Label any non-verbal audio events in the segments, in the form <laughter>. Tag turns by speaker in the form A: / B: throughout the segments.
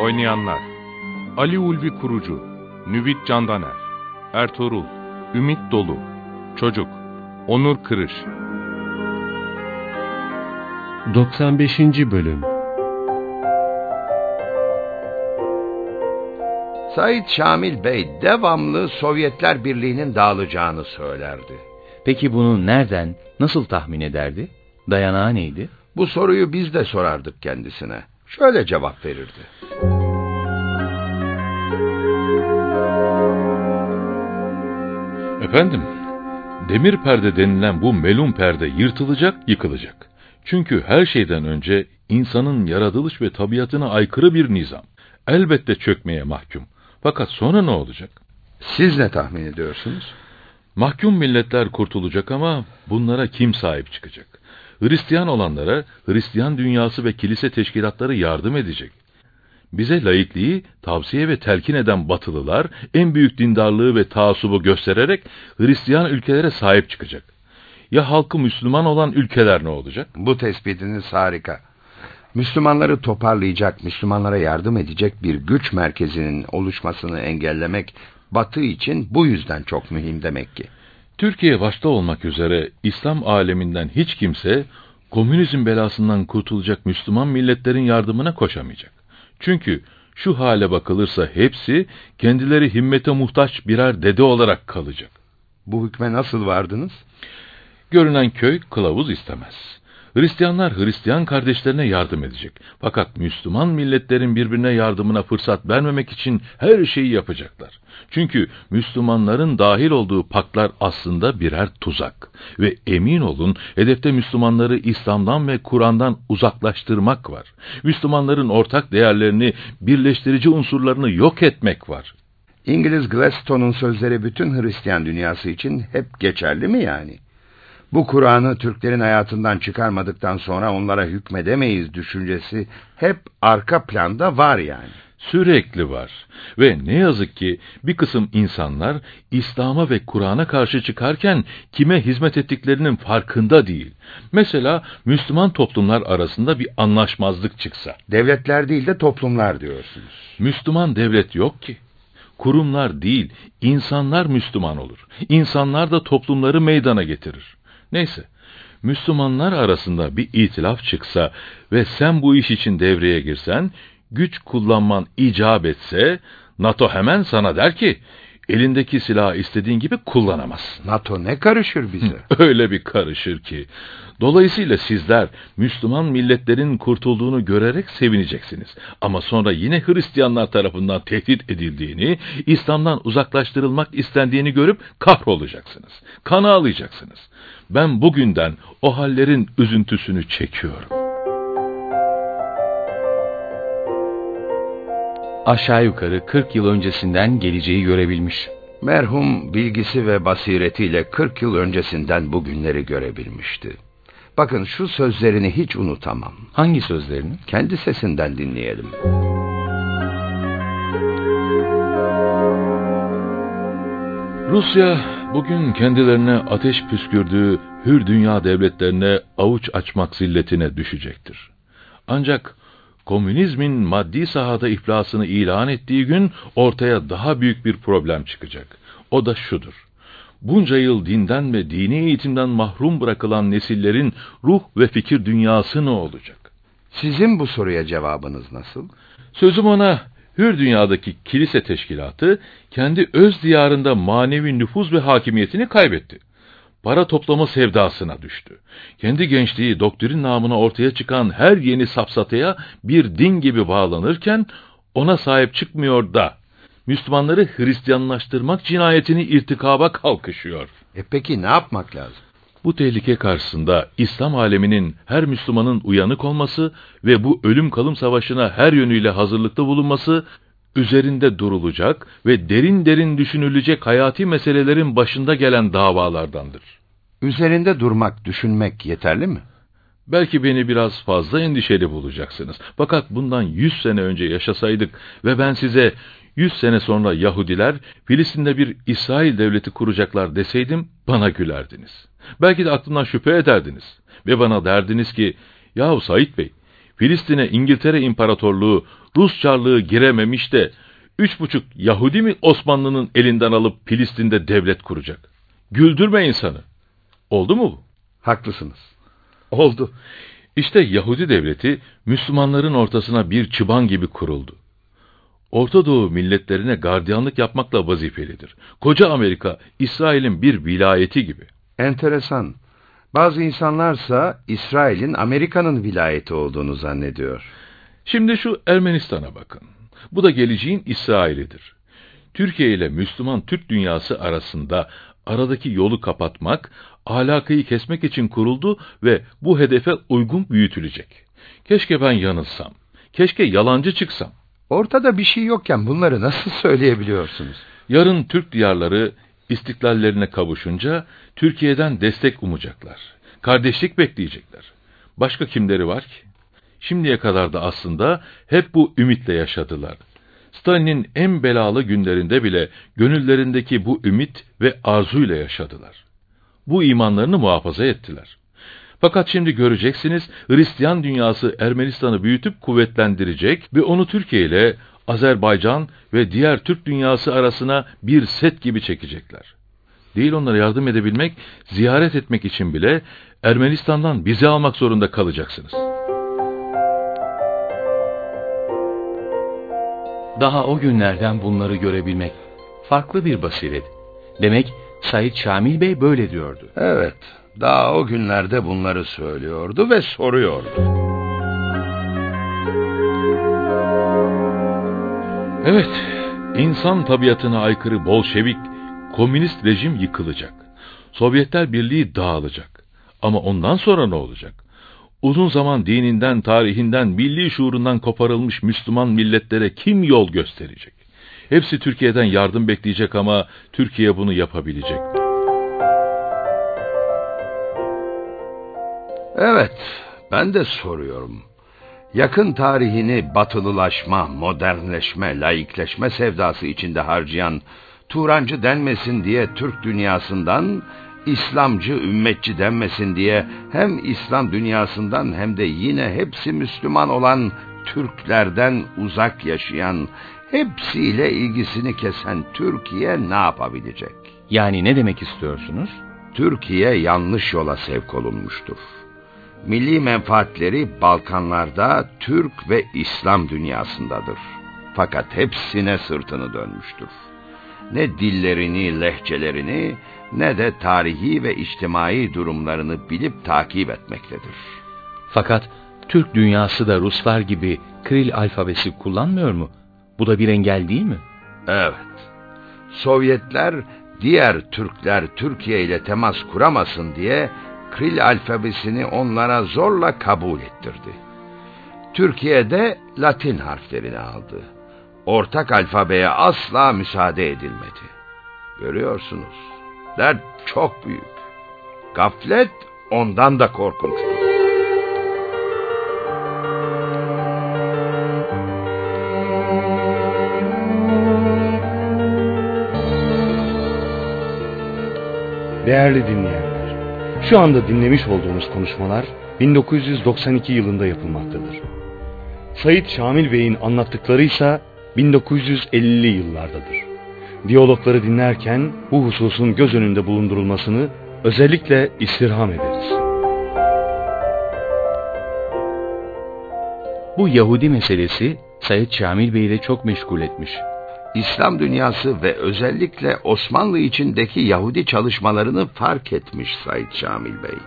A: Oynayanlar Ali Ulvi Kurucu Nüvit Candaner Ertuğrul Ümit Dolu Çocuk Onur Kırış
B: 95. Bölüm
C: Said Şamil Bey devamlı Sovyetler Birliği'nin dağılacağını söylerdi.
D: Peki bunu nereden, nasıl tahmin ederdi? Dayanağı neydi?
C: Bu soruyu biz de sorardık kendisine. Şöyle cevap verirdi.
E: Efendim, demir perde denilen bu melun perde yırtılacak, yıkılacak. Çünkü her şeyden önce insanın yaratılış ve tabiatına aykırı bir nizam. Elbette çökmeye mahkum. Fakat sonra ne olacak?
C: Siz ne tahmin ediyorsunuz?
E: Mahkum milletler kurtulacak ama bunlara kim sahip çıkacak? Hristiyan olanlara Hristiyan dünyası ve kilise teşkilatları yardım edecek. Bize laikliği tavsiye ve telkin eden batılılar en büyük dindarlığı ve taassubu göstererek Hristiyan ülkelere sahip çıkacak. Ya halkı Müslüman olan ülkeler ne olacak?
C: Bu tespitiniz harika. Müslümanları toparlayacak, Müslümanlara yardım edecek bir güç merkezinin oluşmasını engellemek Batı için bu yüzden çok mühim demek ki.
E: Türkiye başta olmak üzere İslam aleminden hiç kimse komünizm belasından kurtulacak Müslüman milletlerin yardımına koşamayacak. Çünkü şu hale bakılırsa hepsi kendileri himmete muhtaç birer dede olarak kalacak.
C: Bu hükme nasıl vardınız?
E: Görünen köy kılavuz istemez. Hristiyanlar Hristiyan kardeşlerine yardım edecek. Fakat Müslüman milletlerin birbirine yardımına fırsat vermemek için her şeyi yapacaklar. Çünkü Müslümanların dahil olduğu paklar aslında birer tuzak. Ve emin olun hedefte Müslümanları İslam'dan ve Kur'an'dan uzaklaştırmak var. Müslümanların ortak değerlerini, birleştirici unsurlarını yok etmek var.
C: İngiliz Gladstone'un sözleri bütün Hristiyan dünyası için hep geçerli mi yani? Bu Kur'an'ı Türklerin hayatından çıkarmadıktan sonra onlara hükmedemeyiz düşüncesi hep arka planda var yani.
E: Sürekli var. Ve ne yazık ki bir kısım insanlar İslam'a ve Kur'an'a karşı çıkarken kime hizmet ettiklerinin farkında değil. Mesela Müslüman toplumlar arasında bir anlaşmazlık çıksa.
C: Devletler değil de toplumlar diyorsunuz.
E: Müslüman devlet yok ki. Kurumlar değil, insanlar Müslüman olur. İnsanlar da toplumları meydana getirir. Neyse, Müslümanlar arasında bir itilaf çıksa ve sen bu iş için devreye girsen, güç kullanman icap etse, NATO hemen sana der ki, elindeki silahı istediğin gibi kullanamazsın.
C: NATO ne karışır bize? <laughs>
E: Öyle bir karışır ki. Dolayısıyla sizler Müslüman milletlerin kurtulduğunu görerek sevineceksiniz. Ama sonra yine Hristiyanlar tarafından tehdit edildiğini, İslam'dan uzaklaştırılmak istendiğini görüp kahrolacaksınız. Kan ağlayacaksınız. Ben bugünden o hallerin üzüntüsünü çekiyorum.
D: Aşağı yukarı 40 yıl öncesinden geleceği görebilmiş.
C: Merhum bilgisi ve basiretiyle 40 yıl öncesinden bugünleri görebilmişti. Bakın şu sözlerini hiç unutamam.
D: Hangi sözlerini?
C: Kendi sesinden dinleyelim.
E: Rusya bugün kendilerine ateş püskürdüğü hür dünya devletlerine avuç açmak zilletine düşecektir. Ancak komünizmin maddi sahada iflasını ilan ettiği gün ortaya daha büyük bir problem çıkacak. O da şudur. Bunca yıl dinden ve dini eğitimden mahrum bırakılan nesillerin ruh ve fikir dünyası ne olacak?
C: Sizin bu soruya cevabınız nasıl?
E: Sözüm ona hür dünyadaki kilise teşkilatı kendi öz diyarında manevi nüfuz ve hakimiyetini kaybetti. Para toplama sevdasına düştü. Kendi gençliği doktrin namına ortaya çıkan her yeni safsataya bir din gibi bağlanırken ona sahip çıkmıyor da Müslümanları Hristiyanlaştırmak cinayetini irtikaba kalkışıyor.
C: E peki ne yapmak lazım?
E: Bu tehlike karşısında İslam aleminin her Müslümanın uyanık olması ve bu ölüm kalım savaşına her yönüyle hazırlıklı bulunması, üzerinde durulacak ve derin derin düşünülecek hayati meselelerin başında gelen davalardandır.
C: Üzerinde durmak, düşünmek yeterli mi?
E: Belki beni biraz fazla endişeli bulacaksınız. Fakat bundan yüz sene önce yaşasaydık ve ben size yüz sene sonra Yahudiler Filistin'de bir İsrail devleti kuracaklar deseydim bana gülerdiniz. Belki de aklımdan şüphe ederdiniz ve bana derdiniz ki yahu Said Bey Filistin'e İngiltere İmparatorluğu Rus Çarlığı girememiş de üç buçuk Yahudi mi Osmanlı'nın elinden alıp Filistin'de devlet kuracak? Güldürme insanı. Oldu mu bu?
C: Haklısınız.
E: Oldu. İşte Yahudi devleti Müslümanların ortasına bir çıban gibi kuruldu. Orta Doğu milletlerine gardiyanlık yapmakla vazifelidir. Koca Amerika, İsrail'in bir vilayeti gibi.
C: Enteresan. Bazı insanlarsa İsrail'in Amerika'nın vilayeti olduğunu zannediyor.
E: Şimdi şu Ermenistan'a bakın. Bu da geleceğin İsrail'idir. Türkiye ile Müslüman Türk dünyası arasında aradaki yolu kapatmak, alakayı kesmek için kuruldu ve bu hedefe uygun büyütülecek. Keşke ben yanılsam. Keşke yalancı çıksam.
C: Ortada bir şey yokken bunları nasıl söyleyebiliyorsunuz?
E: Yarın Türk diyarları istiklallerine kavuşunca Türkiye'den destek umacaklar. Kardeşlik bekleyecekler. Başka kimleri var ki? Şimdiye kadar da aslında hep bu ümitle yaşadılar. Stalin'in en belalı günlerinde bile gönüllerindeki bu ümit ve arzuyla yaşadılar. Bu imanlarını muhafaza ettiler. Fakat şimdi göreceksiniz Hristiyan dünyası Ermenistan'ı büyütüp kuvvetlendirecek ve onu Türkiye ile Azerbaycan ve diğer Türk dünyası arasına bir set gibi çekecekler. Değil onlara yardım edebilmek, ziyaret etmek için bile Ermenistan'dan bizi almak zorunda kalacaksınız.
D: Daha o günlerden bunları görebilmek farklı bir basiret. Demek Said Şamil Bey böyle diyordu.
C: Evet, daha o günlerde bunları söylüyordu ve soruyordu.
E: Evet, insan tabiatına aykırı Bolşevik, komünist rejim yıkılacak. Sovyetler Birliği dağılacak. Ama ondan sonra ne olacak? Uzun zaman dininden, tarihinden, milli şuurundan koparılmış Müslüman milletlere kim yol gösterecek? Hepsi Türkiye'den yardım bekleyecek ama Türkiye bunu yapabilecek mi?
C: Evet, ben de soruyorum. Yakın tarihini batılılaşma, modernleşme, laikleşme sevdası içinde harcayan Turancı denmesin diye Türk dünyasından, İslamcı, ümmetçi denmesin diye hem İslam dünyasından hem de yine hepsi Müslüman olan Türklerden uzak yaşayan, hepsiyle ilgisini kesen Türkiye ne yapabilecek?
D: Yani ne demek istiyorsunuz?
C: Türkiye yanlış yola sevk olunmuştur. Milli menfaatleri Balkanlarda Türk ve İslam dünyasındadır. Fakat hepsine sırtını dönmüştür. Ne dillerini, lehçelerini ne de tarihi ve içtimai durumlarını bilip takip etmektedir.
D: Fakat Türk dünyası da Ruslar gibi Kril alfabesi kullanmıyor mu? Bu da bir engel değil mi?
C: Evet. Sovyetler diğer Türkler Türkiye ile temas kuramasın diye Kril alfabesini onlara zorla kabul ettirdi. Türkiye'de Latin harflerini aldı. Ortak alfabeye asla müsaade edilmedi. Görüyorsunuz, dert çok büyük. Gaflet ondan da korkunçtur.
B: Değerli dinleyenler, şu anda dinlemiş olduğunuz konuşmalar 1992 yılında yapılmaktadır. Sayit Şamil Bey'in anlattıkları ise 1950'li yıllardadır. Diyalogları dinlerken bu hususun göz önünde bulundurulmasını özellikle istirham ederiz.
D: Bu Yahudi meselesi Said Şamil Bey'i de çok meşgul etmiş.
C: İslam dünyası ve özellikle Osmanlı içindeki Yahudi çalışmalarını fark etmiş Said Şamil Bey.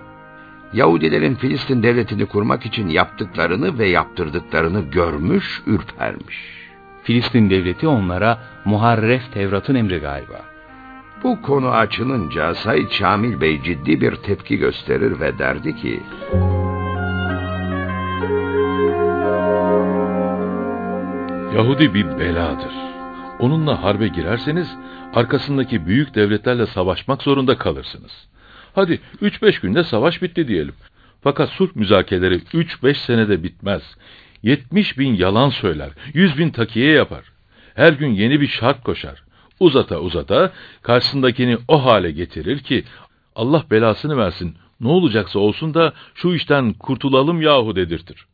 C: Yahudilerin Filistin devletini kurmak için yaptıklarını ve yaptırdıklarını görmüş, ürpermiş.
D: Filistin devleti onlara Muharref Tevrat'ın emri galiba.
C: Bu konu açılınca Said Şamil Bey ciddi bir tepki gösterir ve derdi ki...
E: Yahudi bir beladır. Onunla harbe girerseniz arkasındaki büyük devletlerle savaşmak zorunda kalırsınız. Hadi 3-5 günde savaş bitti diyelim. Fakat sulh müzakereleri 3-5 senede bitmez. 70 bin yalan söyler, 100 bin takiye yapar. Her gün yeni bir şart koşar. Uzata uzata karşısındakini o hale getirir ki Allah belasını versin ne olacaksa olsun da şu işten kurtulalım yahu dedirtir.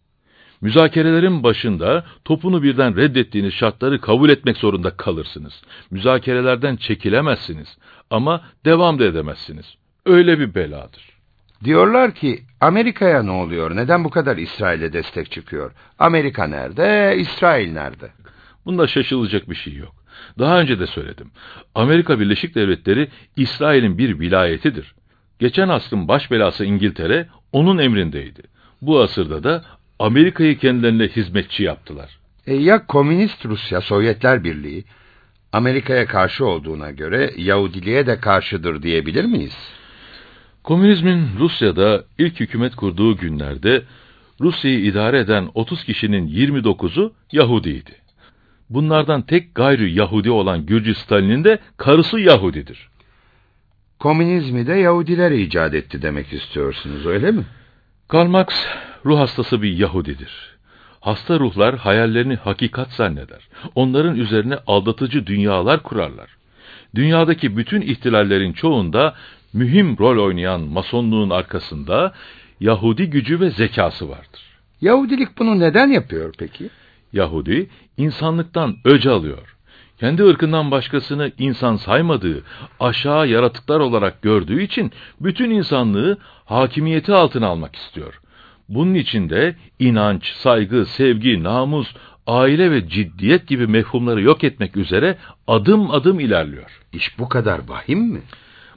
E: Müzakerelerin başında topunu birden reddettiğiniz şartları kabul etmek zorunda kalırsınız. Müzakerelerden çekilemezsiniz ama devam da edemezsiniz. Öyle bir beladır.
C: Diyorlar ki Amerika'ya ne oluyor? Neden bu kadar İsrail'e destek çıkıyor? Amerika nerede? İsrail nerede?
E: Bunda şaşılacak bir şey yok. Daha önce de söyledim. Amerika Birleşik Devletleri İsrail'in bir vilayetidir. Geçen asrın baş belası İngiltere onun emrindeydi. Bu asırda da Amerika'yı kendilerine hizmetçi yaptılar.
C: E ya Komünist Rusya, Sovyetler Birliği Amerika'ya karşı olduğuna göre Yahudiliğe de karşıdır diyebilir miyiz?
E: Komünizmin Rusya'da ilk hükümet kurduğu günlerde Rusya'yı idare eden 30 kişinin 29'u Yahudiydi. Bunlardan tek gayri Yahudi olan Gürcistan'ın de karısı Yahudidir.
C: Komünizmi de Yahudiler icat etti demek istiyorsunuz öyle mi?
E: Karl Marx ruh hastası bir Yahudidir. Hasta ruhlar hayallerini hakikat zanneder. Onların üzerine aldatıcı dünyalar kurarlar. Dünyadaki bütün ihtilallerin çoğunda mühim rol oynayan masonluğun arkasında Yahudi gücü ve zekası vardır.
C: Yahudilik bunu neden yapıyor peki?
E: Yahudi insanlıktan öce alıyor. Kendi ırkından başkasını insan saymadığı, aşağı yaratıklar olarak gördüğü için bütün insanlığı hakimiyeti altına almak istiyor. Bunun için de inanç, saygı, sevgi, namus, aile ve ciddiyet gibi mefhumları yok etmek üzere adım adım ilerliyor.
C: İş bu kadar vahim mi?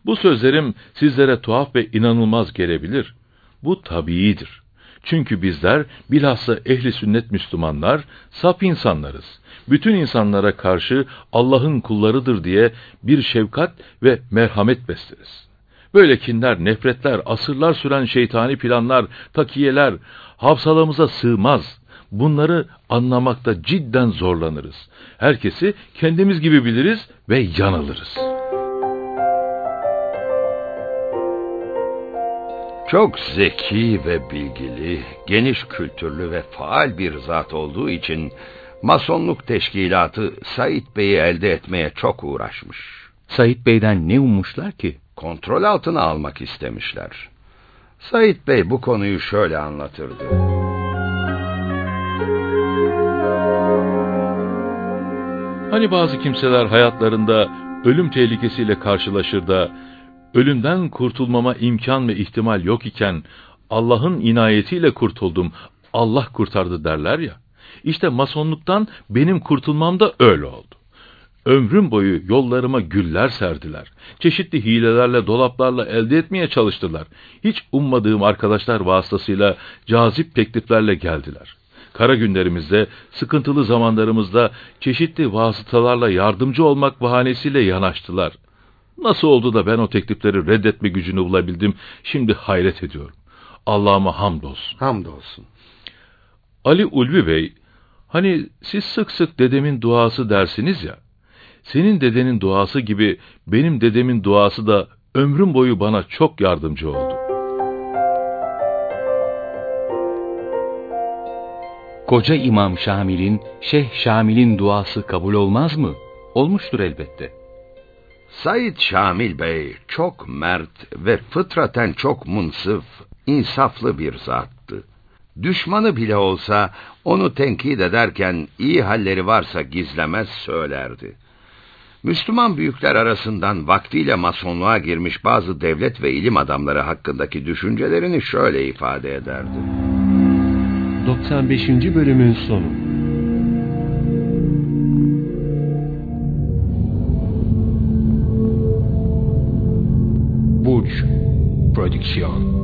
E: Bu sözlerim sizlere tuhaf ve inanılmaz gelebilir. Bu tabiidir. Çünkü bizler bilhassa ehli sünnet Müslümanlar sap insanlarız. Bütün insanlara karşı Allah'ın kullarıdır diye bir şefkat ve merhamet besleriz. Böyle kinler, nefretler, asırlar süren şeytani planlar, takiyeler hafsalamıza sığmaz. Bunları anlamakta cidden zorlanırız. Herkesi kendimiz gibi biliriz ve yanılırız.''
C: Çok zeki ve bilgili, geniş kültürlü ve faal bir zat olduğu için Masonluk Teşkilatı Said Bey'i elde etmeye çok uğraşmış.
D: Said Bey'den ne ummuşlar ki?
C: Kontrol altına almak istemişler. Said Bey bu konuyu şöyle anlatırdı.
E: Hani bazı kimseler hayatlarında ölüm tehlikesiyle karşılaşır da ölümden kurtulmama imkan ve ihtimal yok iken Allah'ın inayetiyle kurtuldum, Allah kurtardı derler ya. İşte masonluktan benim kurtulmam da öyle oldu. Ömrüm boyu yollarıma güller serdiler. Çeşitli hilelerle, dolaplarla elde etmeye çalıştılar. Hiç ummadığım arkadaşlar vasıtasıyla cazip tekliflerle geldiler. Kara günlerimizde, sıkıntılı zamanlarımızda çeşitli vasıtalarla yardımcı olmak bahanesiyle yanaştılar. Nasıl oldu da ben o teklifleri reddetme gücünü bulabildim, şimdi hayret ediyorum. Allah'ıma hamdolsun.
C: Hamdolsun.
E: Ali Ulvi Bey, hani siz sık sık dedemin duası dersiniz ya, senin dedenin duası gibi benim dedemin duası da ömrüm boyu bana çok yardımcı oldu.
D: Koca İmam Şamil'in, Şeyh Şamil'in duası kabul olmaz mı? Olmuştur elbette.
C: Said Şamil Bey çok mert ve fıtraten çok munsıf, insaflı bir zattı. Düşmanı bile olsa onu tenkit ederken iyi halleri varsa gizlemez söylerdi. Müslüman büyükler arasından vaktiyle masonluğa girmiş bazı devlet ve ilim adamları hakkındaki düşüncelerini şöyle ifade ederdi.
F: 95. bölümün sonu bendición.